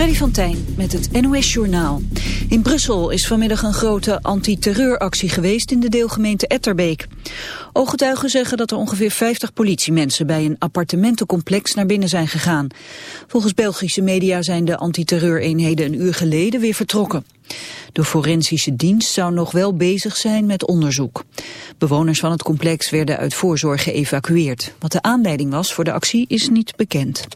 Freddy van Tijn met het NOS Journaal. In Brussel is vanmiddag een grote antiterreuractie geweest in de deelgemeente Etterbeek. Ooggetuigen zeggen dat er ongeveer 50 politiemensen bij een appartementencomplex naar binnen zijn gegaan. Volgens Belgische media zijn de antiterreureenheden een uur geleden weer vertrokken. De forensische dienst zou nog wel bezig zijn met onderzoek. Bewoners van het complex werden uit voorzorg geëvacueerd. Wat de aanleiding was voor de actie is niet bekend.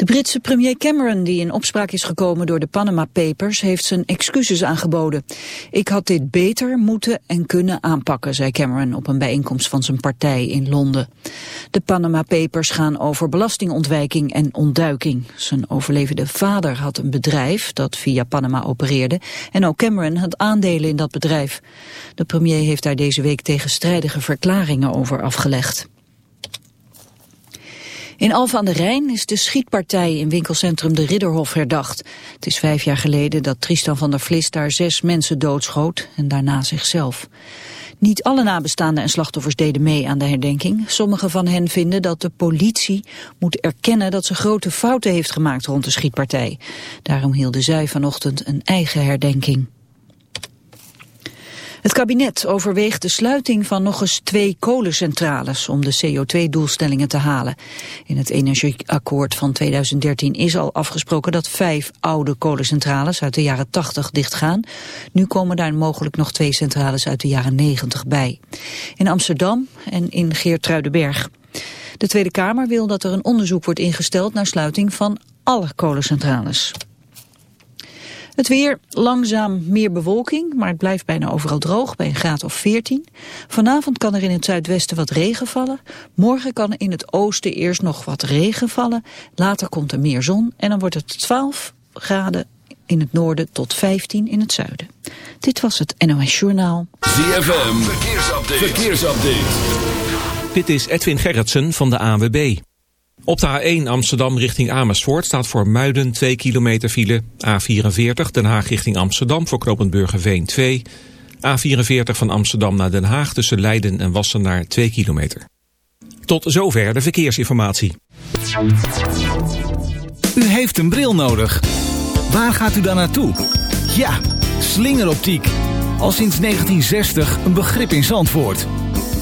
De Britse premier Cameron, die in opspraak is gekomen door de Panama Papers, heeft zijn excuses aangeboden. Ik had dit beter moeten en kunnen aanpakken, zei Cameron op een bijeenkomst van zijn partij in Londen. De Panama Papers gaan over belastingontwijking en ontduiking. Zijn overlevende vader had een bedrijf dat via Panama opereerde en ook Cameron had aandelen in dat bedrijf. De premier heeft daar deze week tegenstrijdige verklaringen over afgelegd. In Alphen aan de Rijn is de schietpartij in winkelcentrum De Ridderhof herdacht. Het is vijf jaar geleden dat Tristan van der Vlis daar zes mensen doodschoot en daarna zichzelf. Niet alle nabestaanden en slachtoffers deden mee aan de herdenking. Sommigen van hen vinden dat de politie moet erkennen dat ze grote fouten heeft gemaakt rond de schietpartij. Daarom hielden zij vanochtend een eigen herdenking. Het kabinet overweegt de sluiting van nog eens twee kolencentrales om de CO2-doelstellingen te halen. In het energieakkoord van 2013 is al afgesproken dat vijf oude kolencentrales uit de jaren 80 dichtgaan. Nu komen daar mogelijk nog twee centrales uit de jaren 90 bij. In Amsterdam en in Geertruidenberg. De Tweede Kamer wil dat er een onderzoek wordt ingesteld naar sluiting van alle kolencentrales. Het weer, langzaam meer bewolking, maar het blijft bijna overal droog bij een graad of 14. Vanavond kan er in het zuidwesten wat regen vallen. Morgen kan er in het oosten eerst nog wat regen vallen. Later komt er meer zon en dan wordt het 12 graden in het noorden tot 15 in het zuiden. Dit was het NOS Journaal. ZFM, verkeersupdate. verkeersupdate. Dit is Edwin Gerritsen van de AWB. Op de A1 Amsterdam richting Amersfoort staat voor Muiden 2 kilometer file. A44 Den Haag richting Amsterdam voor Knopenburgerveen 2. A44 van Amsterdam naar Den Haag tussen Leiden en Wassenaar 2 kilometer. Tot zover de verkeersinformatie. U heeft een bril nodig. Waar gaat u dan naartoe? Ja, slingeroptiek. Al sinds 1960 een begrip in Zandvoort.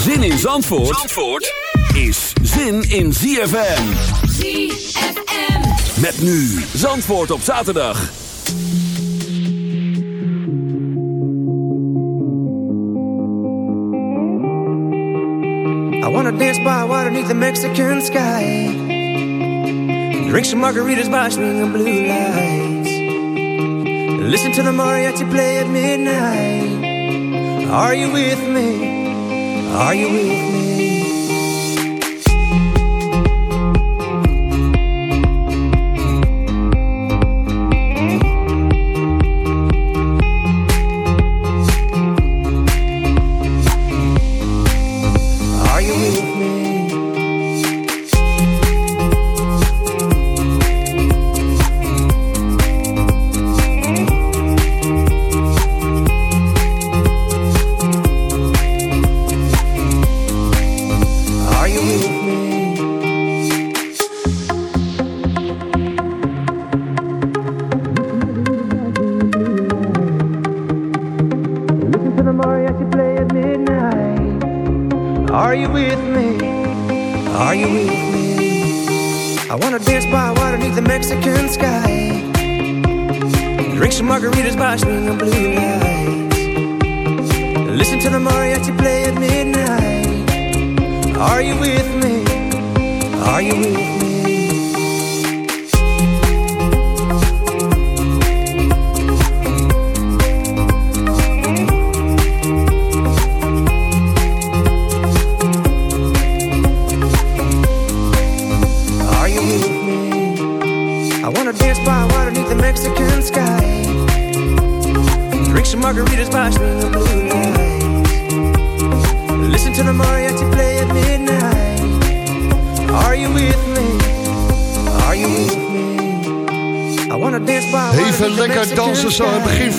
Zin in Zandvoort, Zandvoort is zin in ZFM. ZFM. Met nu Zandvoort op zaterdag. I wanna dance by water beneath the Mexican sky. Drink some margaritas by swinging blue lights. Listen to the mariachi play at midnight. Are you with me? Are you with me?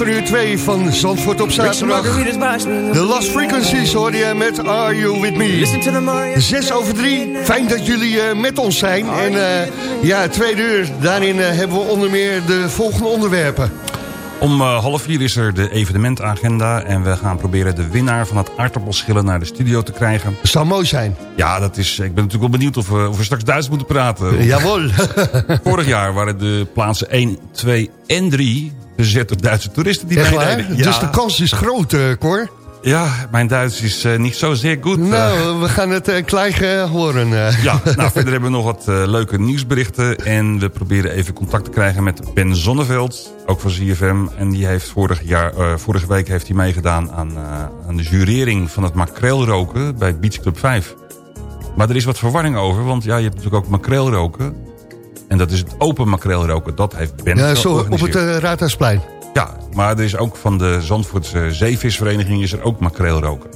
Van uur 2 van Zandvoort op zaterdag. De Last Frequencies hoor je met Are You With Me. 6 over 3, fijn dat jullie uh, met ons zijn. En uh, ja, tweede uur, daarin uh, hebben we onder meer de volgende onderwerpen. Om uh, half vier is er de evenementagenda... en we gaan proberen de winnaar van het aardappelschillen naar de studio te krijgen. Dat zou mooi zijn. Ja, dat is, ik ben natuurlijk wel benieuwd of we, of we straks Duits moeten praten. Jawel. Vorig jaar waren de plaatsen 1, 2 en 3 bezet door Duitse toeristen die meededen. Ja. Dus de kans is groot, uh, Cor. Ja, mijn Duits is uh, niet zo zeer goed. Nou, we gaan het uh, klein horen. Ja, nou, verder hebben we nog wat leuke nieuwsberichten. En we proberen even contact te krijgen met Ben Zonneveld. Ook van ZFM. En die heeft vorig jaar, vorige week heeft hij meegedaan aan, aan de jurering van het makreelroken bij Beach Club 5. Maar er is wat verwarring over, want ja, je hebt natuurlijk ook makreelroken. En dat is het open makreelroken. Dat heeft Ben Ja, zo op het Raadhuisplein. Ja, maar er is ook van de Zandvoortse Zeevisvereniging is er ook makreelroken.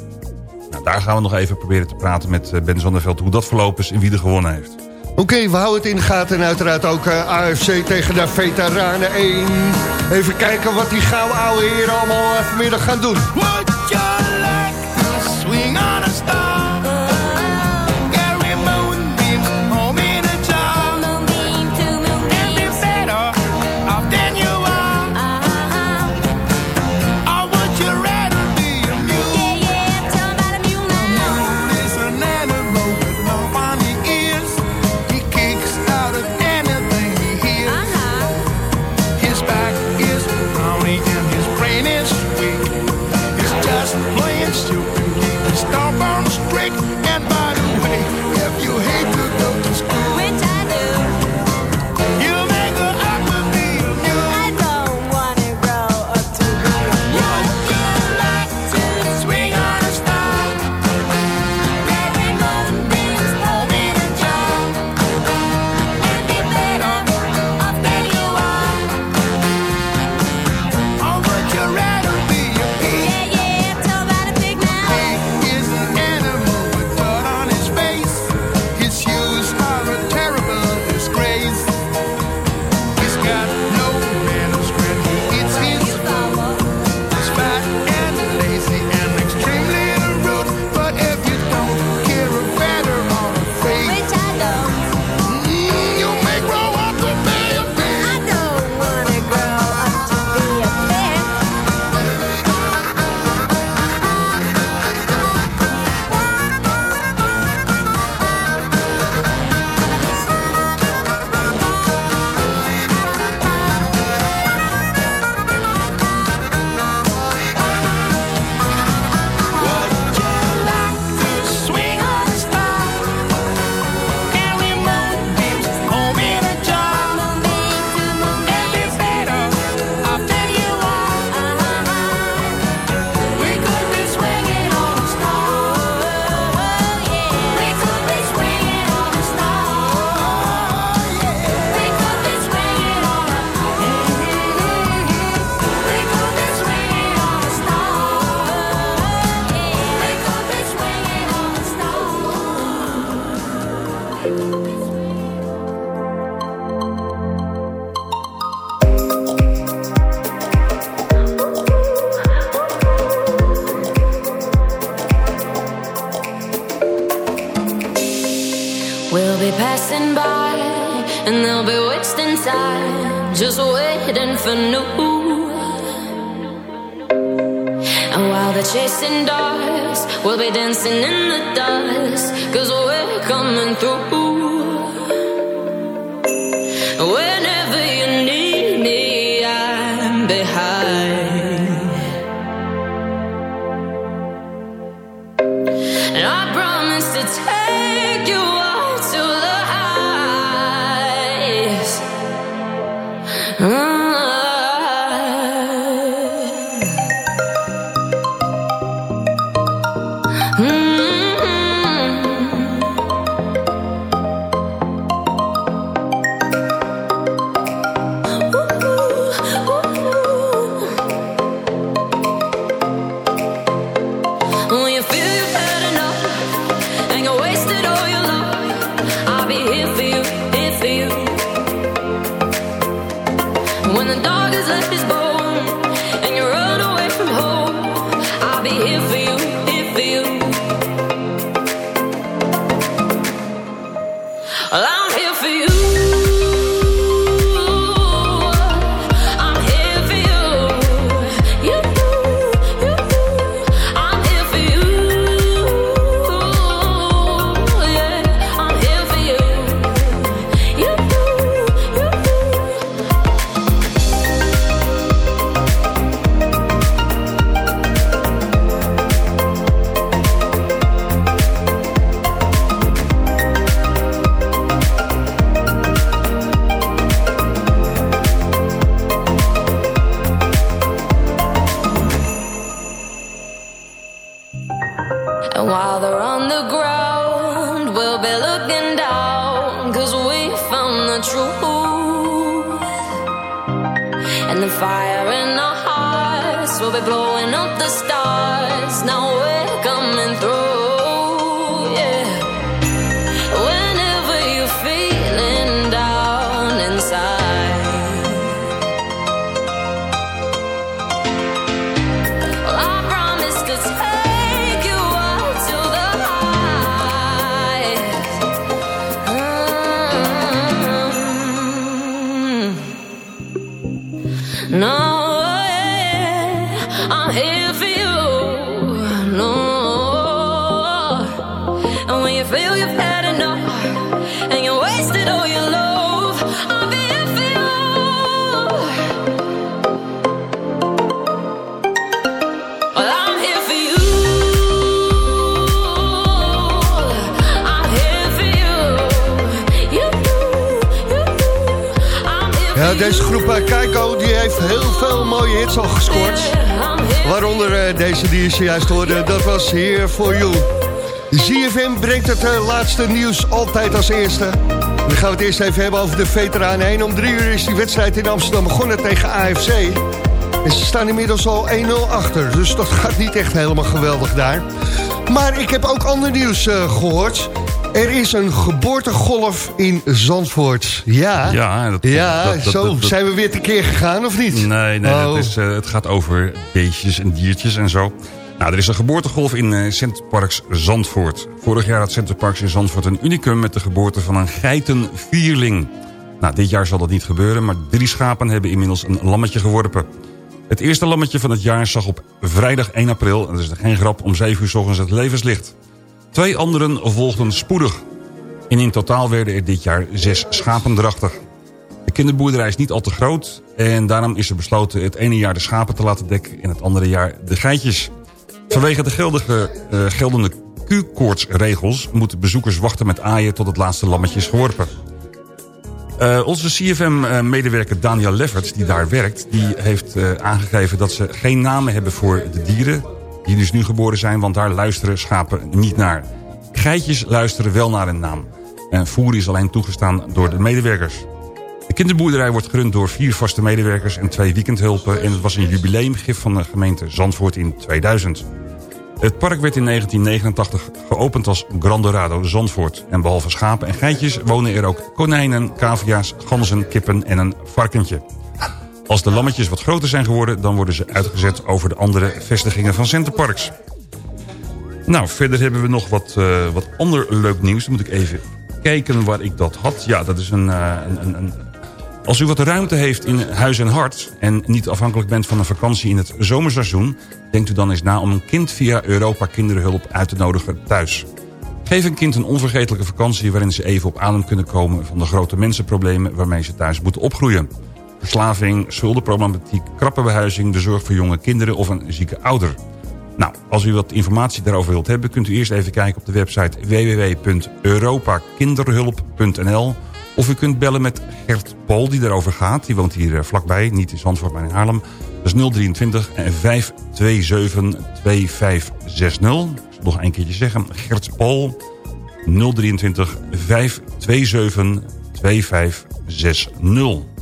Nou, daar gaan we nog even proberen te praten met eh, Ben Zonneveld... hoe dat verlopen is en wie er gewonnen heeft. Oké, okay, we houden het in de gaten en uiteraard ook uh, AFC tegen de Veteranen 1. Even kijken wat die gouden ouwe hier allemaal uh, vanmiddag gaan doen. Would deze groep uh, Keiko die heeft heel veel mooie hits al gescoord. Waaronder uh, deze die je zojuist hoorde, dat was Here For You. ZFM brengt het uh, laatste nieuws altijd als eerste. Dan gaan we het eerst even hebben over de veteranen 1. Om drie uur is die wedstrijd in Amsterdam begonnen tegen AFC. En ze staan inmiddels al 1-0 achter, dus dat gaat niet echt helemaal geweldig daar. Maar ik heb ook ander nieuws gehoord... Er is een geboortegolf in Zandvoort. Ja, ja, dat, ja dat, zo zijn we weer tekeer gegaan, of niet? Nee, nee oh. is, uh, het gaat over beestjes en diertjes en zo. Nou, er is een geboortegolf in uh, Centerparks Zandvoort. Vorig jaar had Centerparks in Zandvoort een unicum... met de geboorte van een geitenvierling. Nou, dit jaar zal dat niet gebeuren... maar drie schapen hebben inmiddels een lammetje geworpen. Het eerste lammetje van het jaar zag op vrijdag 1 april... en dat is geen grap, om 7 uur s ochtends het levenslicht. Twee anderen volgden spoedig. En in totaal werden er dit jaar zes schapen drachtig. De kinderboerderij is niet al te groot... en daarom is er besloten het ene jaar de schapen te laten dekken... en het andere jaar de geitjes. Vanwege de geldige, uh, geldende Q-koortsregels... moeten bezoekers wachten met aaien tot het laatste lammetje is geworpen. Uh, onze CFM-medewerker Daniel Lefferts, die daar werkt... die heeft uh, aangegeven dat ze geen namen hebben voor de dieren die dus nu geboren zijn, want daar luisteren schapen niet naar. Geitjes luisteren wel naar een naam. En voer is alleen toegestaan door de medewerkers. De kinderboerderij wordt gerund door vier vaste medewerkers en twee weekendhulpen... en het was een jubileumgif van de gemeente Zandvoort in 2000. Het park werd in 1989 geopend als Grandorado Zandvoort. En behalve schapen en geitjes wonen er ook konijnen, cavia's, ganzen, kippen en een varkentje. Als de lammetjes wat groter zijn geworden... dan worden ze uitgezet over de andere vestigingen van Centerparks. Nou, verder hebben we nog wat, uh, wat ander leuk nieuws. Dan moet ik even kijken waar ik dat had. Ja, dat is een, uh, een, een, Als u wat ruimte heeft in huis en hart... en niet afhankelijk bent van een vakantie in het zomerseizoen... denkt u dan eens na om een kind via Europa Kinderhulp uit te nodigen thuis. Geef een kind een onvergetelijke vakantie... waarin ze even op adem kunnen komen van de grote mensenproblemen... waarmee ze thuis moeten opgroeien. Verslaving, schuldenproblematiek, krappenbehuizing... de zorg voor jonge kinderen of een zieke ouder... Nou, als u wat informatie daarover wilt hebben... kunt u eerst even kijken op de website www.europakinderhulp.nl... of u kunt bellen met Gert Pol, die daarover gaat. Die woont hier eh, vlakbij, niet in Zandvoort, maar in Haarlem. Dat is 023 527 2560. Ik zal nog een keertje zeggen. Gert Pol, 023 527 2560.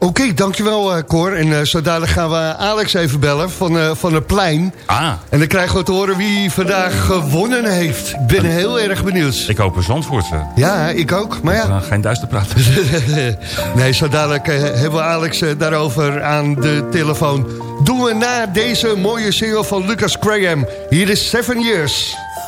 Oké, dankjewel uh, Cor. En uh, zo dadelijk gaan we Alex even bellen van, uh, van het plein. Ah. En dan krijgen we te horen wie vandaag gewonnen heeft. Ik ben heel erg benieuwd. Ik hoop een Zandvoortse. Ja, ik ook. Maar ja. geen duister praten. nee, zo dadelijk hebben we Alex daarover aan de telefoon. Doen we na deze mooie single van Lucas Graham. Hier is Seven Years.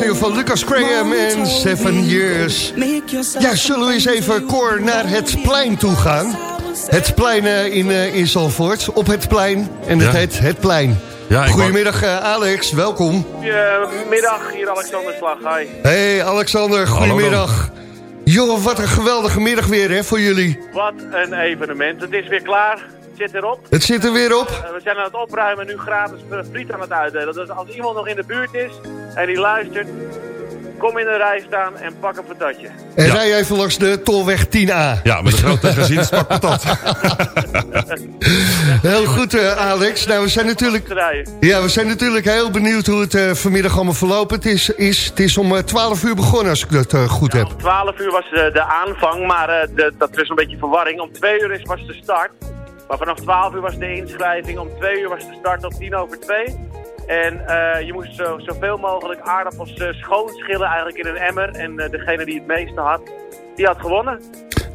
single van Lucas Graham en Seven Years. Ja, zullen we eens even, Cor, naar het plein toe gaan? Het plein eh, in, eh, in Zalvoort, op het plein. En het Ja. heet Het Plein. Ja, Goedemiddag eh, Alex, welkom. Goedemiddag, hier Alexander Slag. Hi. Hey Alexander, goedemiddag. Joh, wat een geweldige middag weer hè, voor jullie. Wat een evenement. Het is weer klaar. Het zit erop. Het zit er weer op. Eh, We zijn aan het opruimen en nu gratis friet aan het uitdelen. Dus als iemand nog in de buurt is en die luistert, kom in een rij staan en pak een patatje. En rij even langs de tolweg 10A. Ja, met een grote gezinspak patat. heel goed, uh, Alex. Nou, we zijn natuurlijk... Ja, we zijn natuurlijk heel benieuwd hoe het uh, vanmiddag allemaal verlopen. Het is, is, het is om 12 uur begonnen, als ik dat uh, goed heb. Om 12 uur was de, de aanvang, maar de, dat was een beetje verwarring. Om 2 uur is, was de start. Maar vanaf 12 uur was de inschrijving. Om 2 uur was de start tot 10 over 2. En uh, je moest zo, zoveel mogelijk aardappels uh, schoonschillen eigenlijk in een emmer. En uh, degene die het meeste had, die had gewonnen.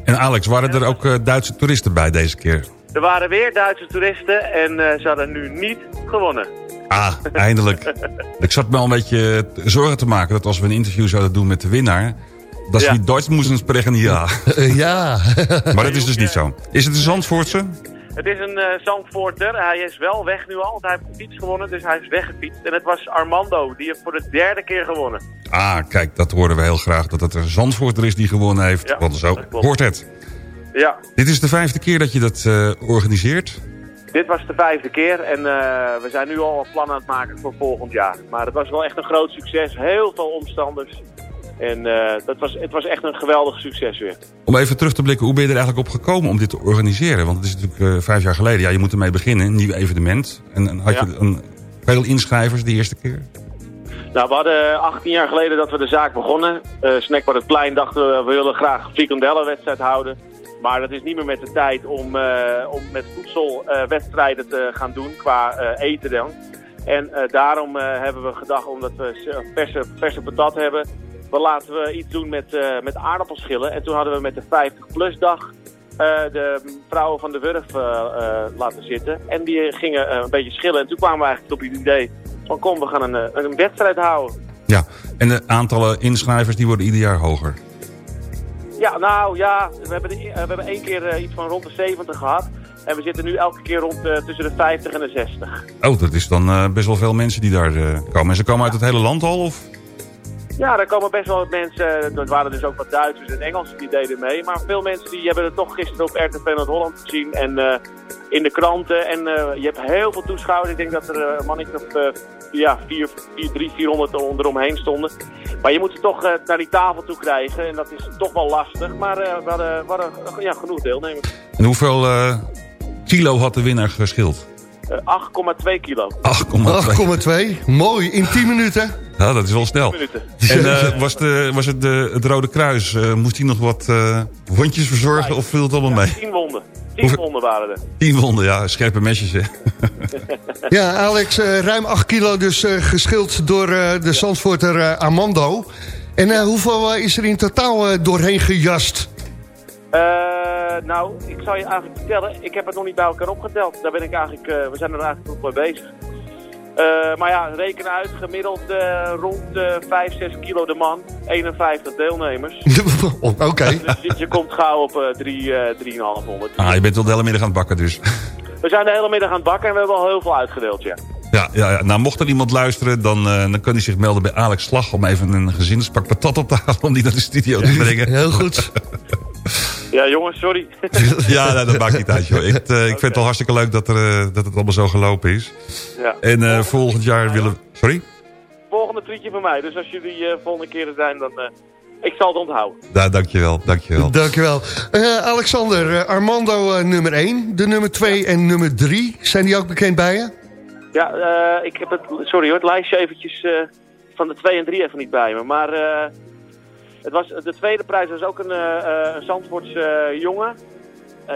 En Alex, waren er ook Duitse toeristen bij deze keer? Er waren weer Duitse toeristen en ze hadden nu niet gewonnen. Ah, eindelijk. Ik zat me al een beetje zorgen te maken dat als we een interview zouden doen met de winnaar... dat ze ja. niet Duits moesten spreken, ja. ja. maar dat is dus niet zo. Is het een Zandvoortse? Het is een uh, Zandvoorter. Hij is wel weg nu al, want hij heeft de fiets gewonnen, dus hij is weggefietst. En het was Armando, die heeft voor de derde keer gewonnen. Ah, kijk, dat horen we heel graag, dat het een Zandvoorter is die gewonnen heeft. Ja, want zo hoort het. Ja. Dit is de vijfde keer dat je dat uh, organiseert? Dit was de vijfde keer en uh, we zijn nu al een plan aan het maken voor volgend jaar. Maar het was wel echt een groot succes, heel veel omstanders. En uh, dat was, het was echt een geweldig succes weer. Om even terug te blikken, hoe ben je er eigenlijk op gekomen om dit te organiseren? Want het is natuurlijk uh, vijf jaar geleden. Ja, je moet ermee beginnen, een nieuw evenement. En, en had ja. je een, veel inschrijvers de eerste keer? Nou, we hadden 18 jaar geleden dat we de zaak begonnen. Uh, Snackbar het Plein dachten we, we willen graag een frikandellenwedstrijd houden. Maar dat is niet meer met de tijd om, om met voedselwedstrijden te gaan doen qua eten dan. En daarom hebben we gedacht, omdat we verse, verse patat hebben laten we iets doen met, uh, met aardappelschillen. En toen hadden we met de 50-plus dag uh, de vrouwen van de Wurf uh, laten zitten. En die gingen een beetje schillen. En toen kwamen we eigenlijk op het idee van kom, we gaan een, een wedstrijd houden. Ja, en de aantallen inschrijvers die worden ieder jaar hoger? Ja, nou ja, we hebben, de, we hebben één keer iets van rond de 70 gehad. En we zitten nu elke keer rond tussen de 50 en de 60. Oh, dat is dan best wel veel mensen die daar komen. En ze komen uit het hele land al? Of? Ja, daar komen best wel wat mensen. Er waren dus ook wat Duitsers en Engelsen die deden mee. Maar veel mensen die hebben het toch gisteren op RTV Noord-Holland gezien. En uh, in de kranten. En uh, je hebt heel veel toeschouwers. Ik denk dat er een mannetje of uh, ja, 4, 4, 3, 400 eromheen stonden. Maar je moet ze toch naar die tafel toe krijgen. En dat is toch wel lastig. Maar we hadden, we hadden ja, genoeg deelnemers. En hoeveel kilo had de winnaar geschild? 8,2 kilo. 8,2. Mooi, in 10 minuten. Ja, dat is wel snel. En uh, was, de, was het de, het Rode Kruis, uh, moest hij nog wat uh, wondjes verzorgen nee. of viel het allemaal mee? 10 wonden. 10 wonden waren er. 10 wonden, ja, scherpe mesjes. Hè. ja, Alex, ruim 8 kilo dus geschild door de Zandvoorter Armando. En hoeveel is er in totaal doorheen gejast? nou, ik zal je eigenlijk vertellen, ik heb het nog niet bij elkaar opgeteld. Daar ben ik eigenlijk, we zijn er eigenlijk nog mee bezig. Uh, maar ja, reken uit, gemiddeld uh, rond uh, 5, 6 kilo de man. 51 deelnemers. Oké. Okay. Dus je, je, komt gauw op 3, 3,500. Ah, je bent wel de hele middag aan het bakken dus. We zijn de hele middag aan het bakken en we hebben al heel veel uitgedeeld, ja. Ja, ja, ja. nou mocht er iemand luisteren, dan, dan kan hij zich melden bij Alex Slag... om even een gezinspak patat op te halen om die naar de studio te brengen. heel goed. Ja, jongens, sorry. ja, nou, dat maakt niet uit, joh. Ik, uh, ik vind het wel hartstikke leuk dat, er, uh, dat het allemaal zo gelopen is. Ja. En uh, volgend jaar willen we... Sorry? Volgende tweetje van mij. Dus als jullie volgende keren zijn, dan... ik zal het onthouden. Ja, dankjewel, dankjewel. Dankjewel. Alexander, Armando nummer 1, de nummer 2 en nummer 3. Zijn die ook bekend bij je? Ja, ik heb het... Sorry hoor, het lijstje eventjes van de 2 en 3 even niet bij me. Maar... Het was, de tweede prijs was ook een, uh, een Zandvoortse uh, jongen.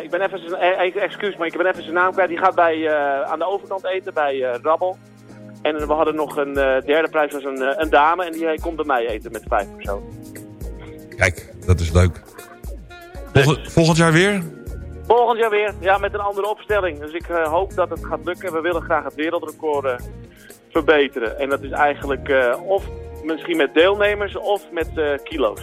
Ik ben even zijn, excuus, maar ik ben even zijn naam kwijt. Die gaat bij, aan de overkant eten bij Rabbel. En we hadden nog een derde prijs, was een, een dame. En die komt bij mij eten met vijf personen. Kijk, dat is leuk. Volgend, volgend jaar weer? Volgend jaar weer, ja, met een andere opstelling. Dus ik hoop dat het gaat lukken. We willen graag het wereldrecord verbeteren. En dat is eigenlijk of misschien met deelnemers of met uh, kilo's.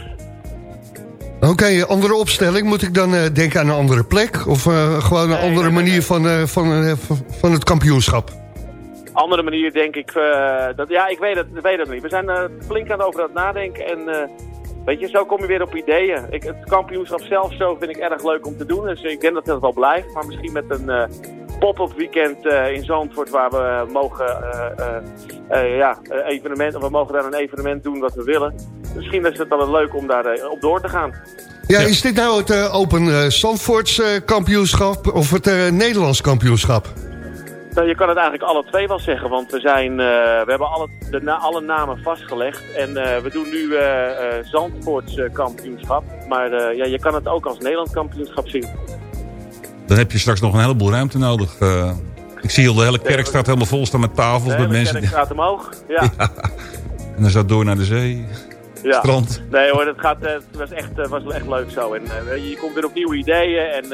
Oké, okay, andere opstelling. Moet ik dan uh, denken aan een andere plek? Of uh, gewoon een nee, andere nee, manier nee. van, van, van het kampioenschap? Andere manier denk ik... dat, ja, ik weet het, weet het niet. We zijn flink aan het over het nadenken. En weet je, zo kom je weer op ideeën. Ik, het kampioenschap zelf zo vind ik erg leuk om te doen. Dus ik denk dat het wel blijft. Maar misschien met een pop-up weekend in Zandvoort waar we mogen, ja, evenement, we mogen daar een evenement doen wat we willen. Misschien is het wel leuk om daar op door te gaan. Ja, is dit nou het Open Zandvoorts kampioenschap of het Nederlands kampioenschap? Nou, je kan het eigenlijk alle twee wel zeggen, want we, zijn, uh, we hebben alle, de, na, alle namen vastgelegd. En uh, we doen nu uh, Zandvoorts kampioenschap. Maar ja, je kan het ook als Nederlands kampioenschap zien. Dan heb je straks nog een heleboel ruimte nodig. ik zie al de hele kerk staat helemaal vol staan met tafels. De met mensen. kerk staat omhoog, ja. ja. En dan gaat door naar de zee. Ja. Strand. Nee hoor, het, gaat, het was, echt, was wel echt leuk zo. En, je komt weer op nieuwe ideeën en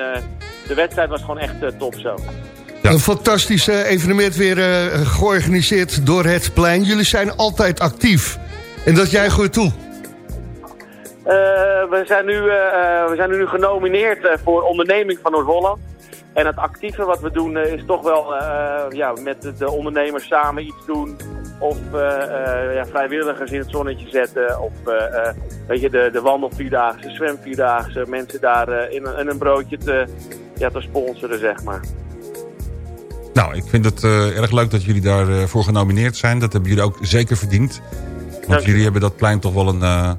de wedstrijd was gewoon echt top zo. Een fantastisch evenement weer uh, georganiseerd door het plein. Jullie zijn altijd actief. En dat jij goed toe. Uh, we, zijn nu, uh, we zijn nu genomineerd voor onderneming van Noord-Holland. En het actieve wat we doen is toch wel ja, met de ondernemers samen iets doen. Of ja, vrijwilligers in het zonnetje zetten. Of weet je, de, de wandelvierdaagse, zwemvierdaagse. Mensen daar in, een, in een broodje te, ja, te sponsoren, zeg maar. Nou, ik vind het uh, erg leuk dat jullie daarvoor uh, voor genomineerd zijn. Dat hebben jullie ook zeker verdiend. Want jullie hebben dat plein toch wel een... Uh,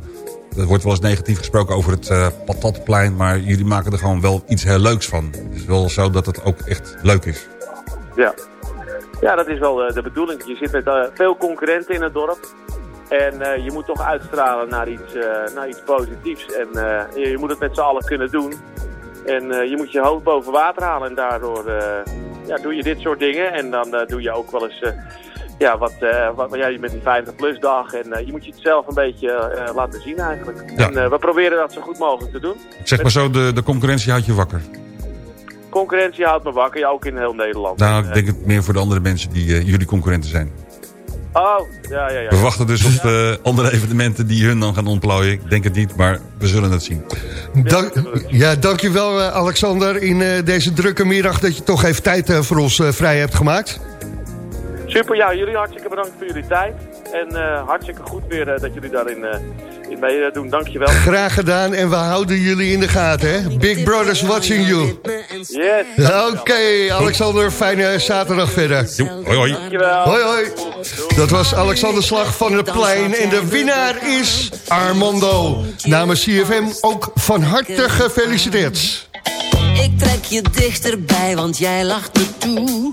er wordt wel eens negatief gesproken over het patatplein... maar jullie maken er gewoon wel iets heel leuks van. Het is wel zo dat het ook echt leuk is. Ja, ja dat is wel de bedoeling. Je zit met veel concurrenten in het dorp. En je moet toch uitstralen naar iets, naar iets positiefs. En je, je, moet het met z'n allen kunnen doen. En je moet je hoofd boven water halen en daardoor ja, doe je dit soort dingen. En dan doe je ook wel eens ja, wat, uh, wat ja, met die 50 plus dag. En je moet je het zelf een beetje laten zien eigenlijk. Ja. En we proberen dat zo goed mogelijk te doen. Zeg maar zo, de, de concurrentie houdt je wakker. Concurrentie houdt me wakker, ja, ook in heel Nederland. Nou, ik denk het meer voor de andere mensen die jullie concurrenten zijn. Oh, ja, ja, ja. We wachten dus op de andere evenementen die hun dan gaan ontplooien. Ik denk het niet, maar we zullen het zien. Dank, ja, dankjewel uh, Alexander in uh, deze drukke middag... dat je toch even tijd uh, voor ons vrij hebt gemaakt. Super, ja, jullie hartstikke bedankt voor jullie tijd. En hartstikke goed weer dat jullie daarin in meedoen. Dankjewel. Graag gedaan en we houden jullie in de gaten, hè? Big Brother's watching you. Yes. Oké, okay, Alexander, fijne zaterdag verder. Hoi, hoi. Dankjewel. Hoi, hoi. Dat was Alexander Slag van het Plein. En de winnaar is Armando. Namens CFM ook van harte gefeliciteerd. Ik trek je dichterbij, want jij lacht me toe.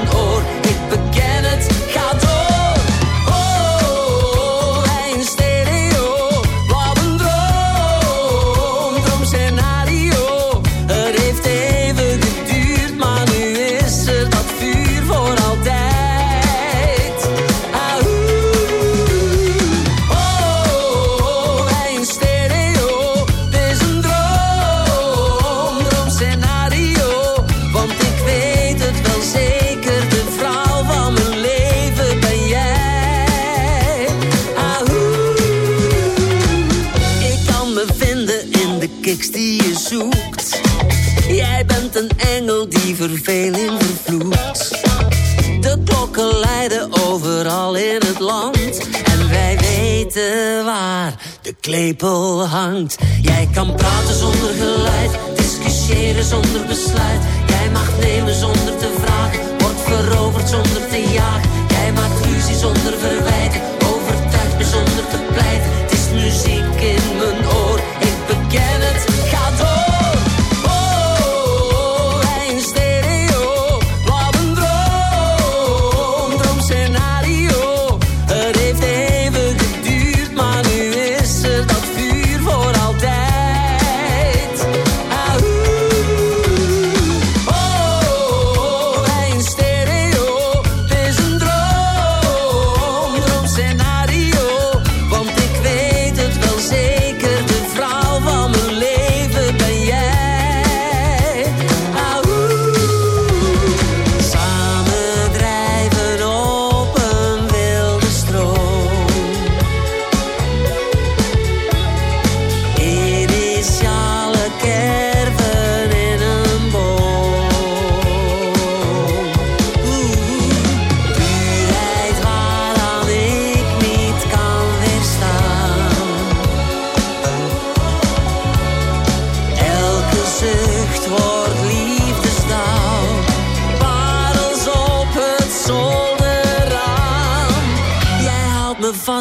people hunt. Yeah.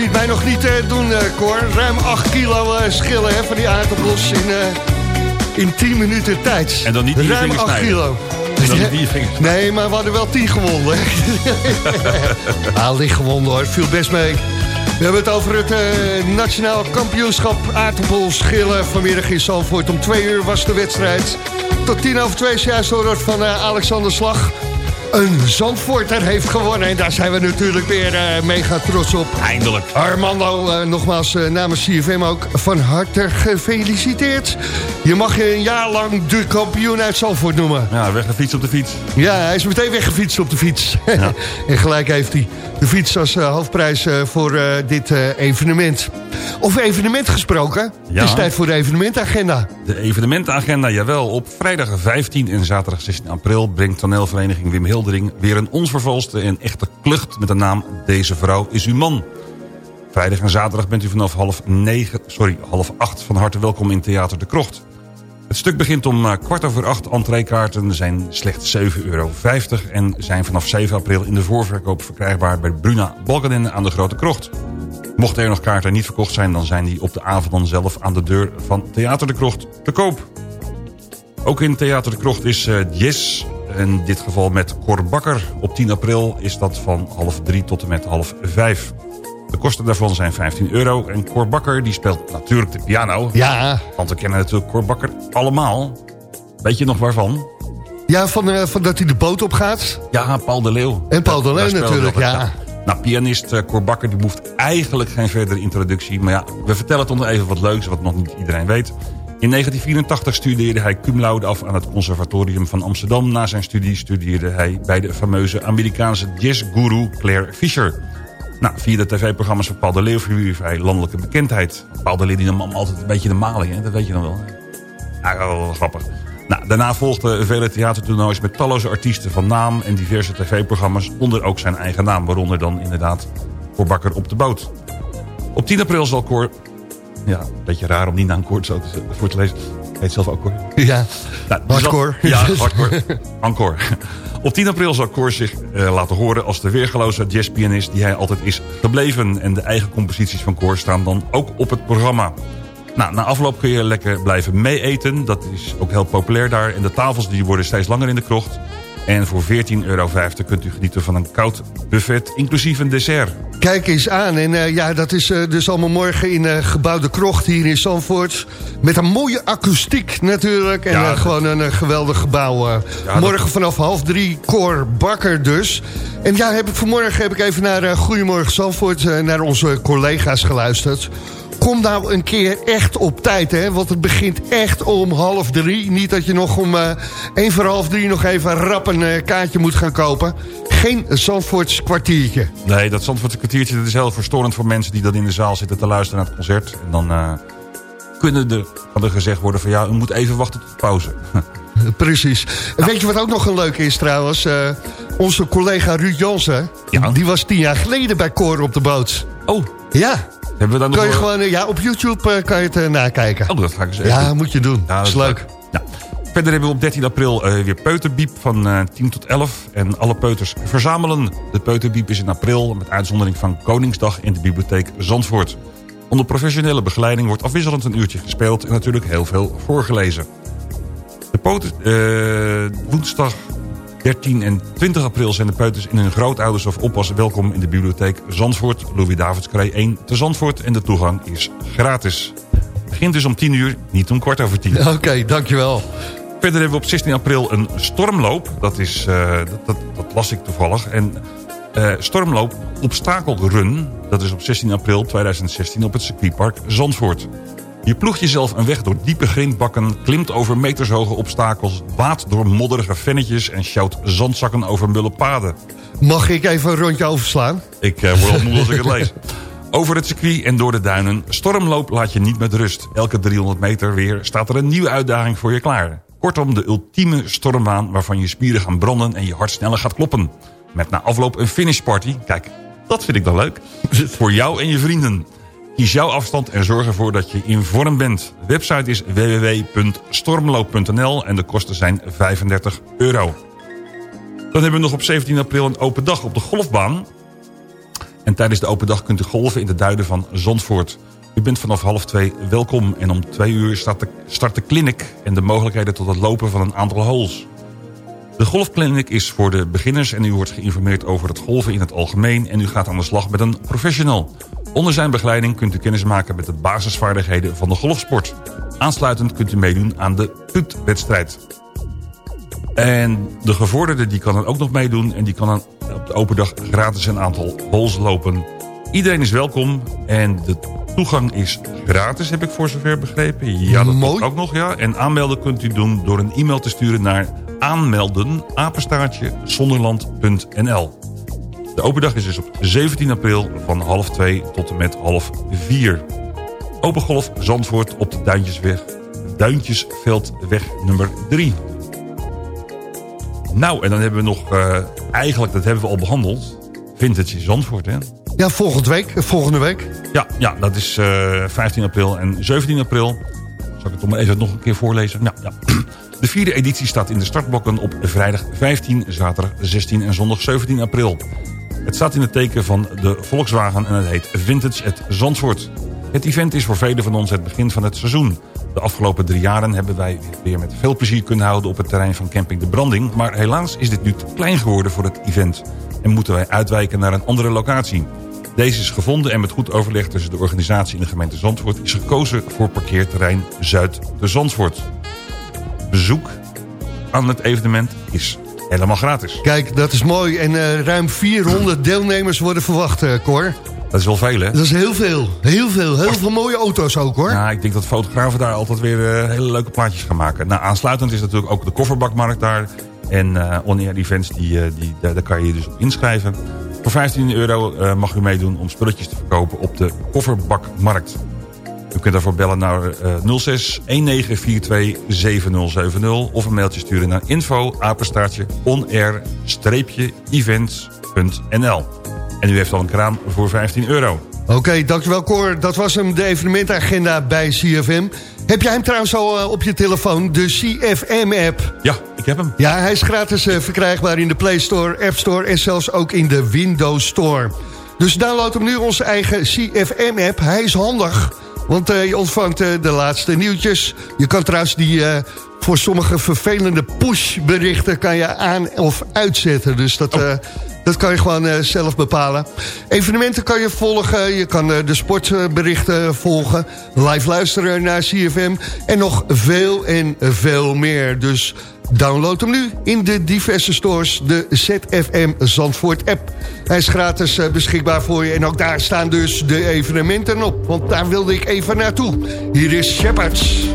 Zie het mij nog niet uh, doen, uh, Cor. Ruim 8 kilo uh, schillen hè, van die aardappels in, in 10 minuten tijd. En dan niet Ruim 8 kilo. Nee, maar we hadden wel 10 gewonnen. ah, licht gewonnen hoor, viel best mee. We hebben het over het nationaal kampioenschap aardappelschillen. Vanmiddag in Zalvoort om 2 uur was de wedstrijd. Tot 10 over 2 is juist van Alexander Slag een Zandvoorter heeft gewonnen. En daar zijn we natuurlijk weer uh, mega trots op. Eindelijk. Armando, uh, nogmaals uh, namens CFM ook van harte gefeliciteerd. Je mag je een jaar lang de kampioen uit Zandvoort noemen. Ja, weggefietst op de fiets. Ja, hij is meteen weggefietst op de fiets. Ja. en gelijk heeft hij de fiets als hoofdprijs voor dit evenement. Over evenement gesproken, ja. het is tijd voor de evenementagenda. De evenementagenda, jawel. Op vrijdag 15 en zaterdag 16 april brengt toneelvereniging Wim Weer een onvervalste en echte klucht met de naam Deze Vrouw is Uw Man. Vrijdag en zaterdag bent u vanaf half, negen, sorry, half acht van harte welkom in Theater de Krocht. Het stuk begint om eh, kwart over acht. Entreekaarten zijn slechts 7,50 euro en zijn vanaf 7 april in de voorverkoop verkrijgbaar bij Bruna Balkenende aan de Grote Krocht. Mochten er nog kaarten niet verkocht zijn... dan zijn die op de avond zelf aan de deur van Theater de Krocht te koop. Ook in Theater de Krocht is uh, Jazz. In dit geval met Cor Bakker. Op 10 april is dat van half drie tot en met half vijf. De kosten daarvan zijn 15 euro. En Cor Bakker die speelt natuurlijk de piano. Ja. Want we kennen natuurlijk Cor Bakker allemaal. Weet je nog waarvan? Ja, van, uh, van dat hij de boot op gaat. Ja, Paul de Leeuw. En Paul de Leeuw natuurlijk, ja. Nou, pianist uh, Cor Bakker die hoeft eigenlijk geen verdere introductie. Maar ja, we vertellen toch nog even wat leuks, wat nog niet iedereen weet. In 1984 studeerde hij cum laude af aan het Conservatorium van Amsterdam. Na zijn studie studeerde hij bij de fameuze Amerikaanse jazzguru Claire Fisher. Nou, via de tv-programma's van Paul de Leeuw verwierf hij landelijke bekendheid. Paul de Leeuw die nam altijd een beetje de maling, hè? dat weet je dan wel. Ja, wel grappig. Nou, daarna volgden vele theatertoernoois met talloze artiesten van naam... en diverse tv-programma's onder ook zijn eigen naam. Waaronder dan inderdaad voor Bakker op de boot. Op 10 april zal. Ja, een beetje raar om die naam Cor zo te, voor te lezen. Heet zelf ook Cor. Ja, nou, hardcore. ja, hardcore. Encore. Op 10 april zal Cor zich uh, laten horen als de weergeloze jazzpianist die hij altijd is gebleven. En de eigen composities van Cor staan dan ook op het programma. Nou, na afloop kun je lekker blijven mee-eten. Dat is ook heel populair daar. En de tafels die worden steeds langer in de krocht. En voor 14,50 euro kunt u genieten van een koud buffet, inclusief een dessert. Kijk eens aan. En uh, ja, dat is uh, dus allemaal morgen in uh, gebouwde krocht hier in Zandvoort. Met een mooie akoestiek natuurlijk. En ja, gewoon een geweldig gebouw. Ja, morgen dat... vanaf half drie, Cor Bakker dus. En ja, heb ik, vanmorgen heb ik even naar Goedemorgen Zandvoort... naar onze collega's geluisterd kom nou een keer echt op tijd, hè? Want het begint echt om half drie. Niet dat je nog om uh, één voor half drie nog even rap een uh, kaartje moet gaan kopen. Geen Zandvoorts kwartiertje. Nee, dat Zandvoorts kwartiertje dat is heel verstorend voor mensen die dan in de zaal zitten te luisteren naar het concert. En dan uh, kunnen er, kan er gezegd worden van ja, u moet even wachten tot pauze. Precies. Weet je wat ook nog een leuke is trouwens? onze collega Ruud Jansen, ja. die was tien jaar geleden bij Koren op de boot. Oh. Ja. Hebben we dan kan je gewoon, ja, op YouTube uh, kan je het uh, nakijken. Oh, dat ga ik eens Ja, moet je doen. Ja, dat is leuk. Ja. Verder hebben we op 13 april uh, weer Peuterbiep van 10 tot 11. En alle peuters verzamelen. De Peuterbiep is in april met uitzondering van Koningsdag in de bibliotheek Zandvoort. Onder professionele begeleiding wordt afwisselend een uurtje gespeeld... en natuurlijk heel veel voorgelezen. De poten, woensdag 13 en 20 april zijn de peuters in hun grootouders of oppassen welkom in de bibliotheek Zandvoort, Louis Davids 1 te Zandvoort en de toegang is gratis. Het begint dus om 10 uur, niet om kwart over 10. Oké, okay, dankjewel. Verder hebben we op 16 april een stormloop. Dat, is, uh, dat, dat, dat, las ik toevallig. En uh, stormloop obstakelrun. Dat is op 16 april 2016 op het circuitpark Zandvoort. Je ploegt jezelf een weg door diepe grindbakken... klimt over metershoge obstakels... waat door modderige vennetjes... en sjouwt zandzakken over mulle paden. Mag ik even een rondje overslaan? Ik uh, word al moe als ik het lees. Over het circuit en door de duinen. Stormloop laat je niet met rust. Elke 300 meter weer staat er een nieuwe uitdaging voor je klaar. Kortom, de ultieme stormbaan waarvan je spieren gaan branden... en je hart sneller gaat kloppen. Met na afloop een finishparty. Kijk, dat vind ik dan leuk. voor jou en je vrienden. Kies jouw afstand en zorg ervoor dat je in vorm bent. De website is www.stormloop.nl en de kosten zijn 35 euro. Dan hebben we nog op 17 april een open dag op de golfbaan. En tijdens de open dag kunt u golven in de duiden van Zandvoort. U bent vanaf half twee welkom en om twee uur start de, start de clinic... en de mogelijkheden tot het lopen van een aantal holes. De golfclinic is voor de beginners en u wordt geïnformeerd over het golven in het algemeen... en u gaat aan de slag met een professional. Onder zijn begeleiding kunt u kennis maken met de basisvaardigheden van de golfsport. Aansluitend kunt u meedoen aan de putwedstrijd. En de gevorderde die kan dan ook nog meedoen... en die kan dan op de open dag gratis een aantal holes lopen. Iedereen is welkom en de toegang is gratis, heb ik voor zover begrepen. Ja, dat Mooi. ook nog, ja. En aanmelden kunt u doen door een e-mail te sturen naar aanmelden, apenstaartje, zonderland.nl. De open dag is dus op 17 april van half 2 tot en met half 4. Open golf Zandvoort op de Duintjesweg, Duintjesveldweg nummer 3. Nou, en dan hebben we nog, uh, eigenlijk, dat hebben we al behandeld... Vintage Zandvoort, hè? Ja, volgende week. Eh, volgende week. Ja, ja dat is uh, eh, 15 april en 17 april. Zal ik het maar even nog een keer voorlezen? Nou, ja. De vierde editie staat in de startblokken op vrijdag 15, zaterdag 16 en zondag 17 april. Het staat in het teken van de Volkswagen en het heet Vintage at Zandvoort. Het event is voor velen van ons het begin van het seizoen. De afgelopen drie jaren hebben wij weer met veel plezier kunnen houden op het terrein van Camping de Branding. Maar helaas is dit nu te klein geworden voor het event. En moeten wij uitwijken naar een andere locatie. Deze is gevonden en met goed overleg tussen de organisatie en de gemeente Zandvoort... is gekozen voor parkeerterrein Zuid de Zandvoort. Bezoek aan het evenement is helemaal gratis. Kijk, dat is mooi. En uh, ruim 400 deelnemers worden verwacht, uh, Cor. Dat is wel veel, hè? Dat is heel veel. Heel veel. Heel veel mooie auto's ook, hoor. Ja, ik denk dat fotografen daar altijd weer uh, hele leuke plaatjes gaan maken. Nou, aansluitend is natuurlijk ook de kofferbakmarkt daar. En uh, on-air events, die, die, daar, daar, kan je je dus op inschrijven. Voor 15 euro mag u meedoen om spulletjes te verkopen op de kofferbakmarkt. U kunt daarvoor bellen naar uh, 06 1942 7070 of een mailtje sturen naar info apenstaartje onair-events.nl. En u heeft al een kraan voor 15 euro. Oké, dankjewel Cor. Dat was hem, de evenementagenda bij CFM. Heb jij hem trouwens al uh, op je telefoon, de CFM-app? Ja, ik heb hem. Ja, hij is gratis uh, verkrijgbaar in de Play Store, App Store en zelfs ook in de Windows Store. Dus download hem nu onze eigen CFM-app. Hij is handig, want uh, je ontvangt de laatste nieuwtjes. Je kan trouwens die voor sommige vervelende pushberichten kan je aan- of uitzetten. Dus dat... Oh. Dat kan je gewoon zelf bepalen. Evenementen kan je volgen. Je kan de sportberichten volgen. Live luisteren naar CFM. En nog veel en veel meer. Dus download hem nu in de diverse stores. De ZFM Zandvoort app. Hij is gratis uh, beschikbaar voor je. En ook daar staan dus de evenementen op. Want daar wilde ik even naartoe. Hier is Shepherds.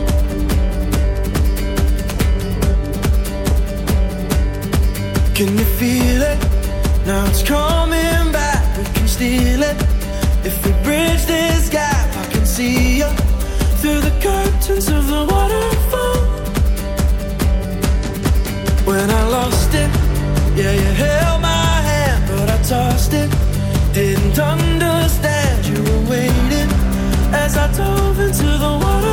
Can you feel it? Now it's coming back, we can it. If we bridge this gap, I can see you through the curtains of the. Didn't understand you were waiting as I dove into the waterfall.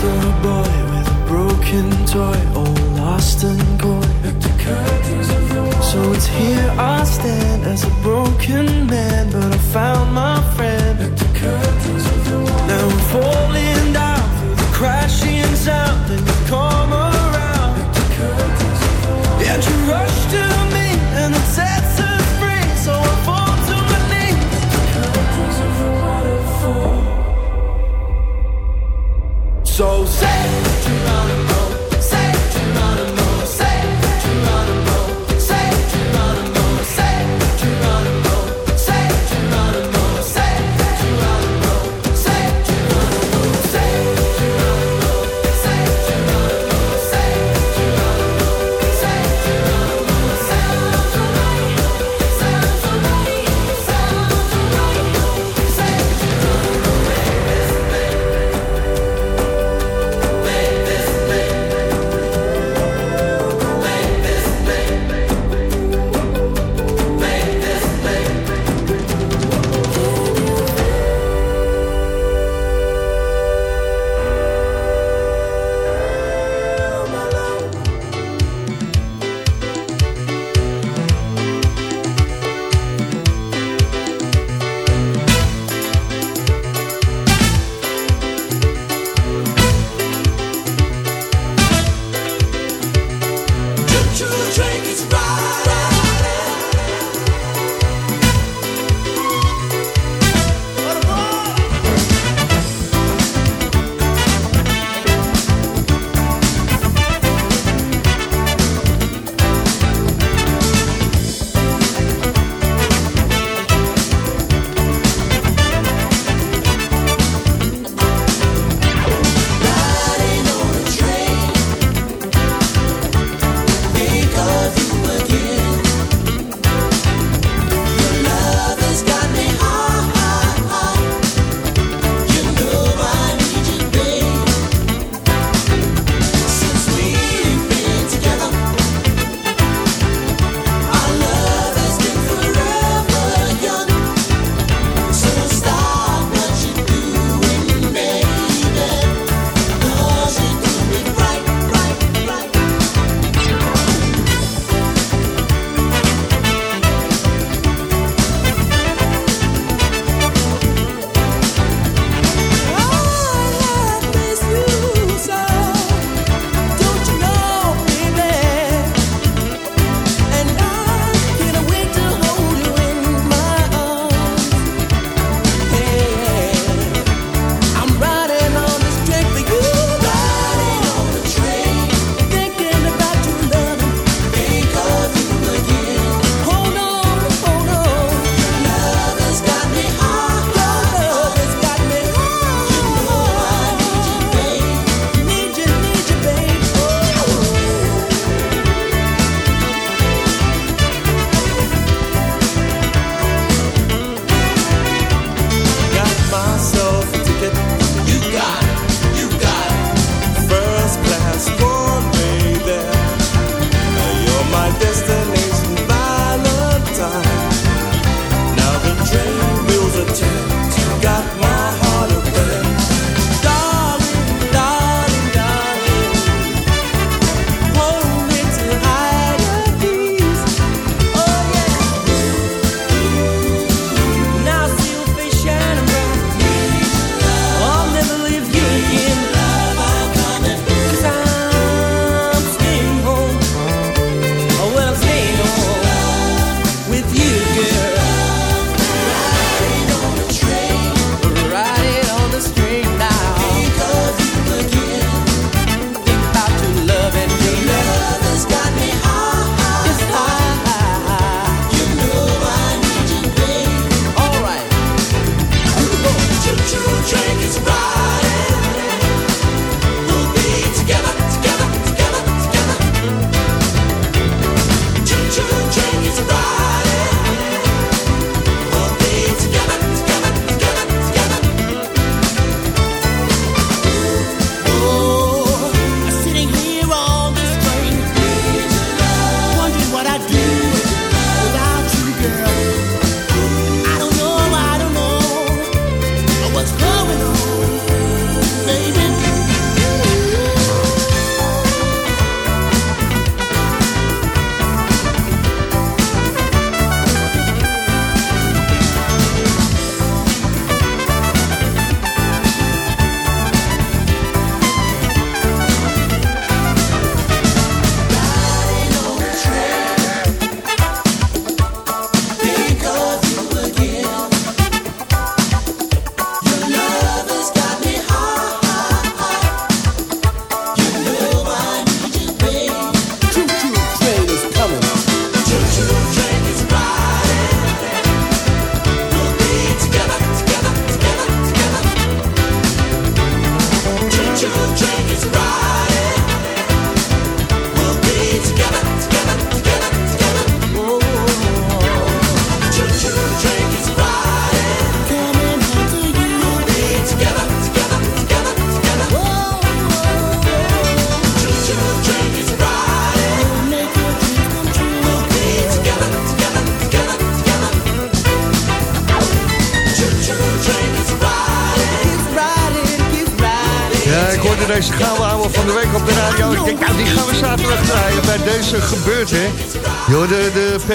just a boy with a broken toy, all lost and coy. So it's here I stand as a broken man, but I found my friend. Now I'm falling down through the crashing sound, and you come around, and you rush to So say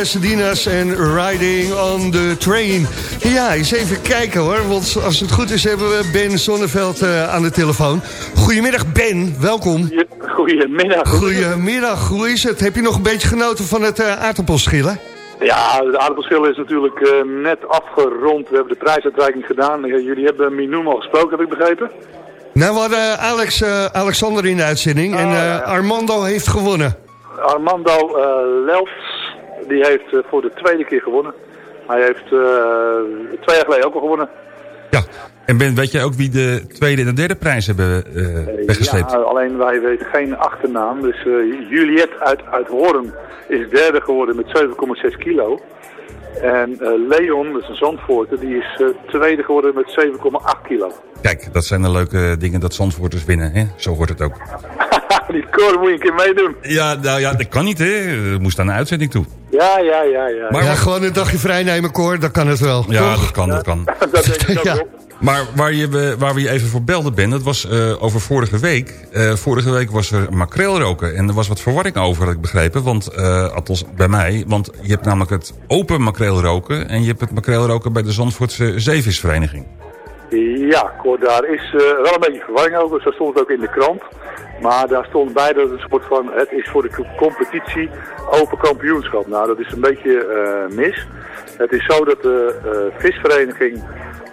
Pasadena's en Riding on the Train. Ja, eens even kijken, hoor. Want als het goed is, hebben we Ben Zonneveld uh, aan de telefoon. Goedemiddag, Ben. Welkom. Goedemiddag. Goedemiddag. Hoe is het? Heb je nog een beetje genoten van het uh, aardappelschillen? Ja, de aardappelschil is natuurlijk uh, net afgerond. We hebben de prijsuitreiking gedaan. jullie hebben Minoum al gesproken, heb ik begrepen? Nou, we hadden Alex, uh, Alexander in de uitzending en uh, Armando heeft gewonnen. Armando Lels, die heeft voor de tweede keer gewonnen. Hij heeft twee jaar geleden ook al gewonnen. Ja, en Ben, weet jij ook wie de tweede en de derde prijs hebben weggesleept? Ja, alleen wij weten geen achternaam. Dus Juliet uit, uit Hoorn is derde geworden met 7,6 kilo. En uh, Leon, dat is een Zandvoorter, die is uh, tweede geworden met 7,8 kilo. Kijk, dat zijn de leuke dingen dat Zandvoorters winnen, hè? Zo wordt het ook. die koor moet je een keer meedoen. Ja, nou ja, dat kan niet, hè? Dat moest aan de uitzending toe. Ja, ja, ja. ja. Maar, ja, gewoon een dagje vrij nemen, Cor, dat kan het wel. Ja, dat kan, dat kan. dat denk ik ook ja. Maar waar, je, waar we je even voor belden, Ben, dat was uh, over vorige week. Uh, vorige week was er makreelroken. En er was wat verwarring over, had ik begrepen. Want, uh, bij mij. Want je hebt namelijk het open makreelroken. En je hebt het makreelroken bij de Zandvoortse Zeevisvereniging. Ja, daar is wel een beetje verwarring over. Zo stond het ook in de krant. Maar daar stond bij dat het een soort van... Het is voor de competitie open kampioenschap. Nou, dat is een beetje mis. Het is zo dat de visvereniging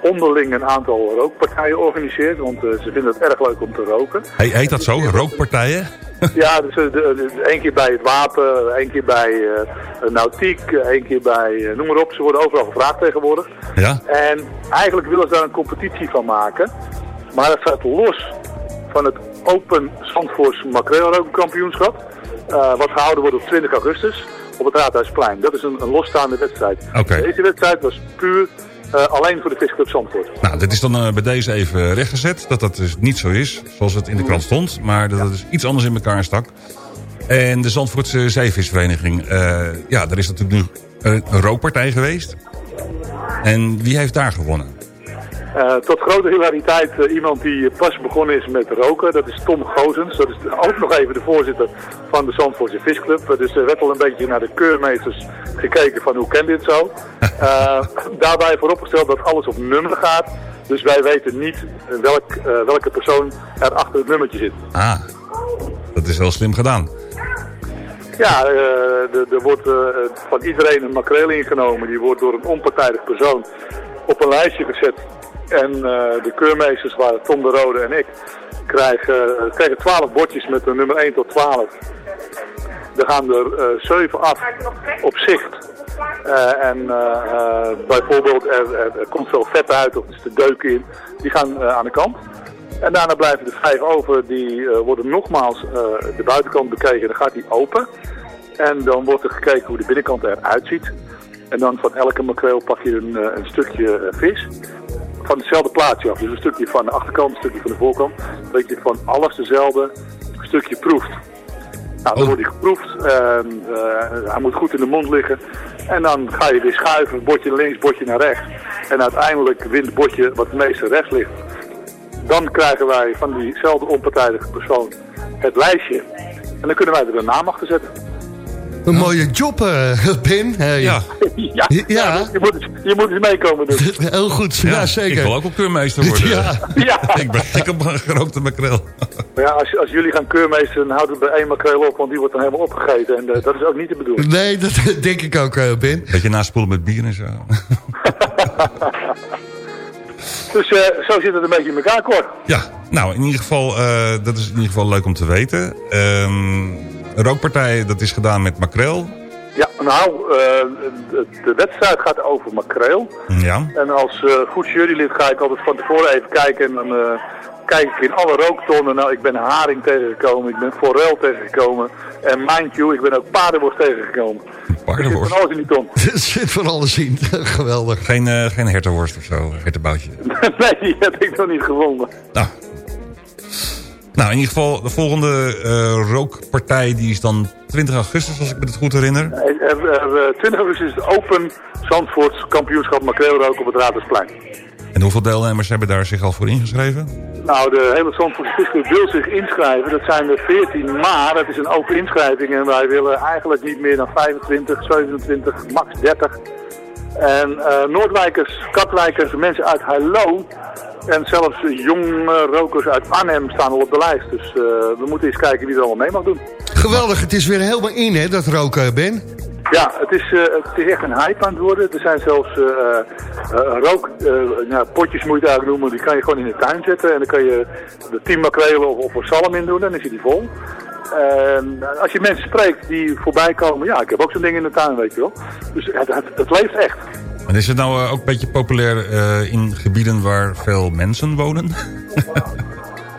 onderling een aantal rookpartijen organiseert. Want uh, ze vinden het erg leuk om te roken. Heet dat zo, rookpartijen? ja, dus uh, één keer bij het wapen, één keer bij uh, nautiek, één keer bij, noem maar op. Ze worden overal gevraagd tegenwoordig. Ja. En eigenlijk willen ze daar een competitie van maken. Maar dat staat los van het Open Zandvoors Makreelrokenkampioenschap. wat gehouden wordt op 20 augustus op het Raadhuisplein. Dat is een, een losstaande wedstrijd. Okay. Deze wedstrijd was puur uh, alleen voor de visclub Zandvoort. Nou, dit is dan uh, bij deze even rechtgezet. Dat dat dus niet zo is, zoals het in de krant stond. Maar dat het dus iets anders in elkaar stak. En de Zandvoortse Zeevisvereniging. Uh, ja, er is natuurlijk nu een rookpartij geweest. En wie heeft daar gewonnen? Uh, tot grote hilariteit uh, iemand die pas begonnen is met roken. Dat is Tom Gozens. Dat is ook nog even de voorzitter van de Zandvoortse Visclub. Uh, dus er werd al een beetje naar de keurmeesters gekeken van hoe kent dit zo. daarbij vooropgesteld dat alles op nummer gaat. Dus wij weten niet welk, welke persoon er achter het nummertje zit. Ah, dat is wel slim gedaan. Ja, er wordt van iedereen een makreel ingenomen. Die wordt door een onpartijdig persoon op een lijstje gezet en uh, de keurmeesters waren Tom de Rode en ik krijgen, uh, krijgen 12 bordjes met de nummer 1 tot 12. Er gaan er uh, 7 af op zicht. En bijvoorbeeld er, komt veel vet uit of er zit deuk in. Die gaan aan de kant. En daarna blijven de vijf over. Die worden nogmaals de buitenkant bekeken. Dan gaat die open. En dan wordt er gekeken hoe de binnenkant eruit ziet. En dan van elke makreel pak je een, een stukje vis van hetzelfde plaatje af. Dus een stukje van de achterkant, een stukje van de voorkant. Dat je van alles dezelfde stukje proeft. Nou, dan wordt hij geproefd. En, uh, hij moet goed in de mond liggen. En dan ga je weer schuiven, bordje naar links, bordje naar rechts. En uiteindelijk wint het bordje wat het meeste rechts ligt. Dan krijgen wij van diezelfde onpartijdige persoon het lijstje. En dan kunnen wij er een naam achter zetten. Een mooie job, uh, Pim. Hey. Ja. ja. ja. Je, moet, je moet eens meekomen dus. Heel goed, ja, zeker. Ik wil ook wel keurmeester worden. Ja. ja. ik ben gek op een gerookte makreel. Maar ja, als, als jullie gaan keurmeester, dan houdt het bij één makreel op, want die wordt dan helemaal opgegeten. En uh, dat is ook niet de bedoeling. Nee, dat denk ik ook, uh, Pim. Beetje naspoelen met bier en zo. dus uh, zo zit het een beetje in elkaar, kort. Ja, nou, in ieder geval, dat is in ieder geval leuk om te weten. Um, een rookpartij, dat is gedaan met makreel. Ja, nou, uh, de, de, wedstrijd gaat over makreel. Ja. En als uh, goed jurylid ga ik altijd van tevoren even kijken en dan uh, kijk ik in alle rooktonnen. Nou, ik ben haring tegengekomen, ik ben forel tegengekomen. En mind you, ik ben ook paardenworst tegengekomen. Paardenworst? Er zit van alles in die ton. Er zit van alles in, geweldig. Geen, uh, geen hertenworst of zo, hertenboutje? nee, die heb ik nog niet gevonden. Nou, nou, in ieder geval, de volgende uh, rookpartij die is dan 20 augustus, als ik me het goed herinner. Uh, uh, 20 augustus is het Open Zandvoorts kampioenschap makreelrook op het Radersplein. En hoeveel deelnemers hebben daar zich al voor ingeschreven? Nou, de hele Zandvoortse Fietsclub wil zich inschrijven. Dat zijn er 14, maar het is een open inschrijving en wij willen eigenlijk niet meer dan 25, 27, max 30. En uh, Noordwijkers, Katwijkers, mensen uit Heilo en zelfs jonge rokers uit Arnhem staan al op de lijst. Dus uh, we moeten eens kijken wie er allemaal mee mag doen. Geweldig, het is weer helemaal in hè, dat roken, Ben. Ja, het is, uh, het is echt een hype aan het worden. Er zijn zelfs uh, uh, rook, nou, potjes moet je het eigenlijk noemen, die kan je gewoon in de tuin zetten. En dan kan je de tien makrelen of, of zalm in doen, dan is die vol. als je mensen spreekt die voorbij komen, ja, ik heb ook zo'n ding in de tuin, weet je wel. Dus het, het, het leeft echt. En is het nou ook een beetje populair in gebieden waar veel mensen wonen?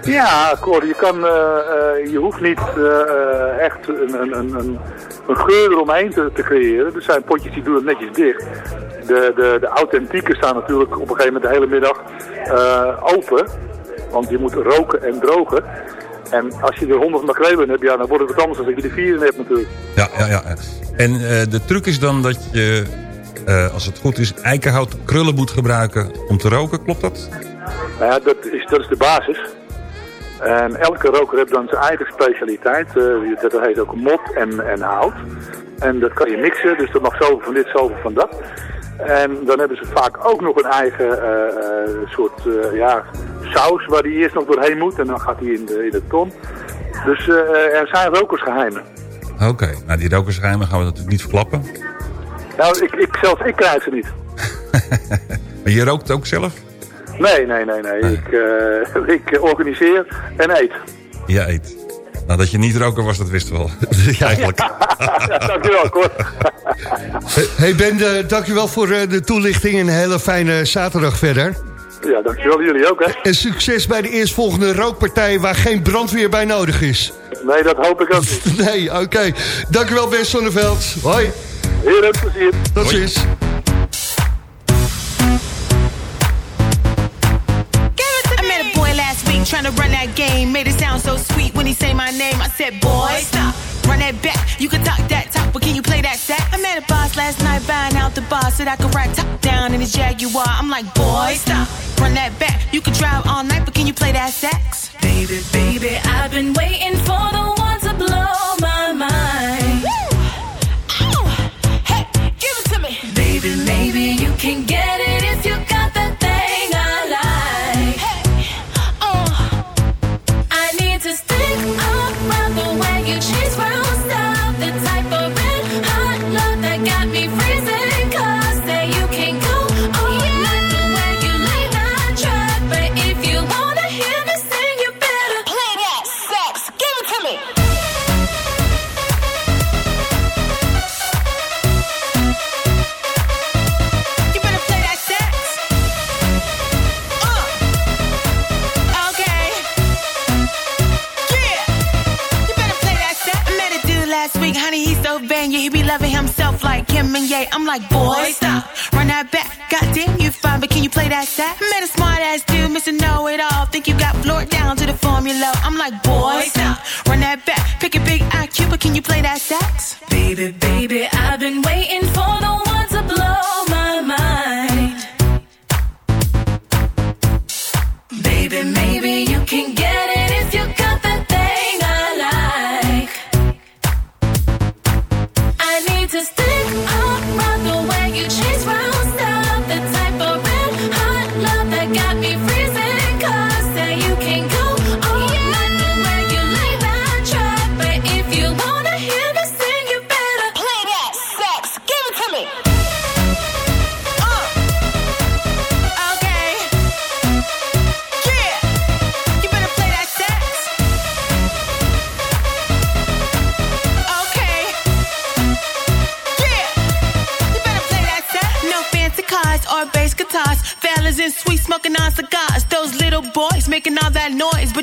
Ja, Cor, je, kan, uh, uh, je hoeft niet uh, echt een, een, een, een geur eromheen te, te, creëren. Er zijn potjes die doen het netjes dicht. De, de, de authentieke staan natuurlijk op een gegeven moment de hele middag open. Want je moet roken en drogen. En als je er 100 makrelen hebt, ja, dan wordt het wat anders dan dat je er vier in hebt natuurlijk. Ja, ja, ja. En de truc is dan dat je, als het goed is, eikenhout krullen moet gebruiken om te roken. Klopt dat? Nou ja, dat is, dat is de basis. En elke roker heeft dan zijn eigen specialiteit. Uh, dat heet ook mot en, en hout. En dat kan je mixen, dus er mag zoveel van dit, zoveel van dat. En dan hebben ze vaak ook nog een eigen uh, soort ja, saus waar die eerst nog doorheen moet. En dan gaat hij in de, in de ton. Dus er zijn rokersgeheimen. Oké, nou die rokersgeheimen gaan we natuurlijk niet verklappen. Nou, ik, ik, zelfs ik krijg ze niet. maar je rookt ook zelf? Nee, nee, nee, nee. Ik, uh, ik organiseer en eet. Ja, eet. Nou, dat je niet roker was, dat wisten we wel. Eigenlijk. ja, dankjewel, Cor. hey Ben, dankjewel voor uh, de toelichting en een hele fijne zaterdag verder. Ja, dankjewel jullie ook, hè. En succes bij de eerstvolgende rookpartij waar geen brandweer bij nodig is. Nee, dat hoop ik ook niet. nee, oké. Okay. Dankjewel Ben Sonneveld. Hoi. Heel plezier. Tot ziens. trying to run that game. Made it sound so sweet when he say my name. I said, boy, stop. Run that back. You can talk that talk, but can you play that sack? I met a boss last night buying out the bar. Said I could ride top down in his Jaguar. I'm like, boy, stop. Run that back. You can drive all night, but can you play that sax? Baby, baby, I've been waiting for the one to blow my mind. Ow! Maybe you can get it Kim and Ye. I'm like, boy, stop. Run that back. Goddamn, you fine, but can you play that sax? Met a smart ass dude, Mr. Know It All. Think you got floored down to the formula. I'm like, boy, stop. Run that back. Pick a big IQ, but can you play that sax? Baby, baby, I've been waiting for the one to blow my mind. Baby, maybe you can get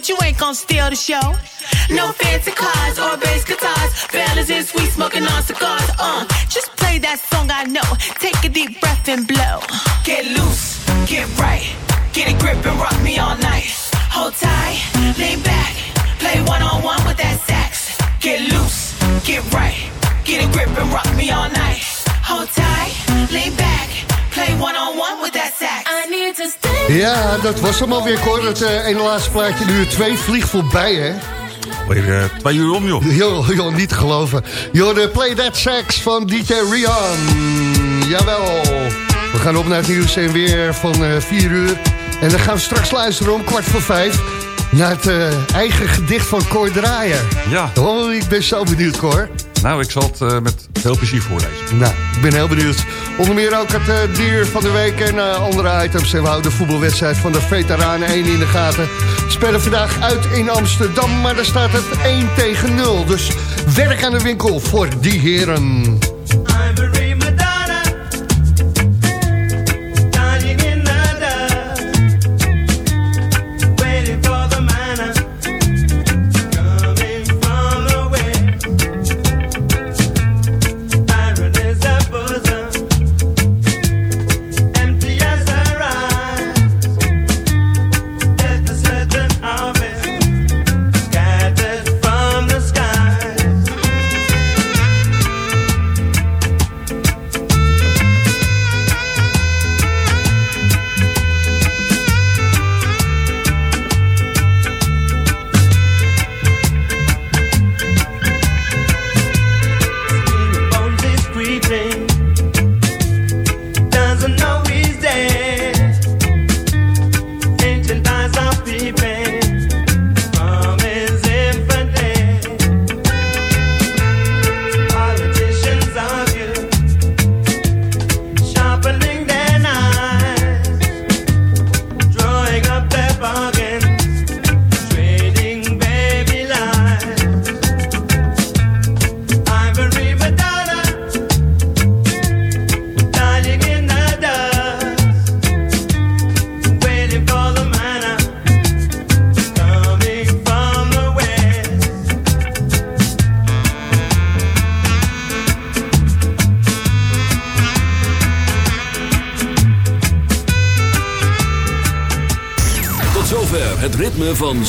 you ain't gonna steal the show. Dat was hem alweer, Cor. Het uh, ene laatste plaatje, nu uur 2, vliegt voorbij, hè? Weer uh, twee uur om, joh. Joh, joh, niet te geloven. Joh, de Play That Sax van DJ Rian. Jawel. We gaan op naar het nieuws en weer van uh, 4 uur. En dan gaan we straks luisteren om kwart voor vijf... naar het uh, eigen gedicht van Cor Draaier. Ja. Oh, ik ben zo benieuwd, Cor. Nou, ik zal het uh, met veel plezier voorlezen. Nou, ik ben heel benieuwd. Onder meer ook het uh, dier van de week en uh, andere items. En we houden de voetbalwedstrijd van de Veteranen 1 in de gaten. Spelen vandaag uit in Amsterdam, maar daar staat het 1 tegen 0. Dus werk aan de winkel voor die heren.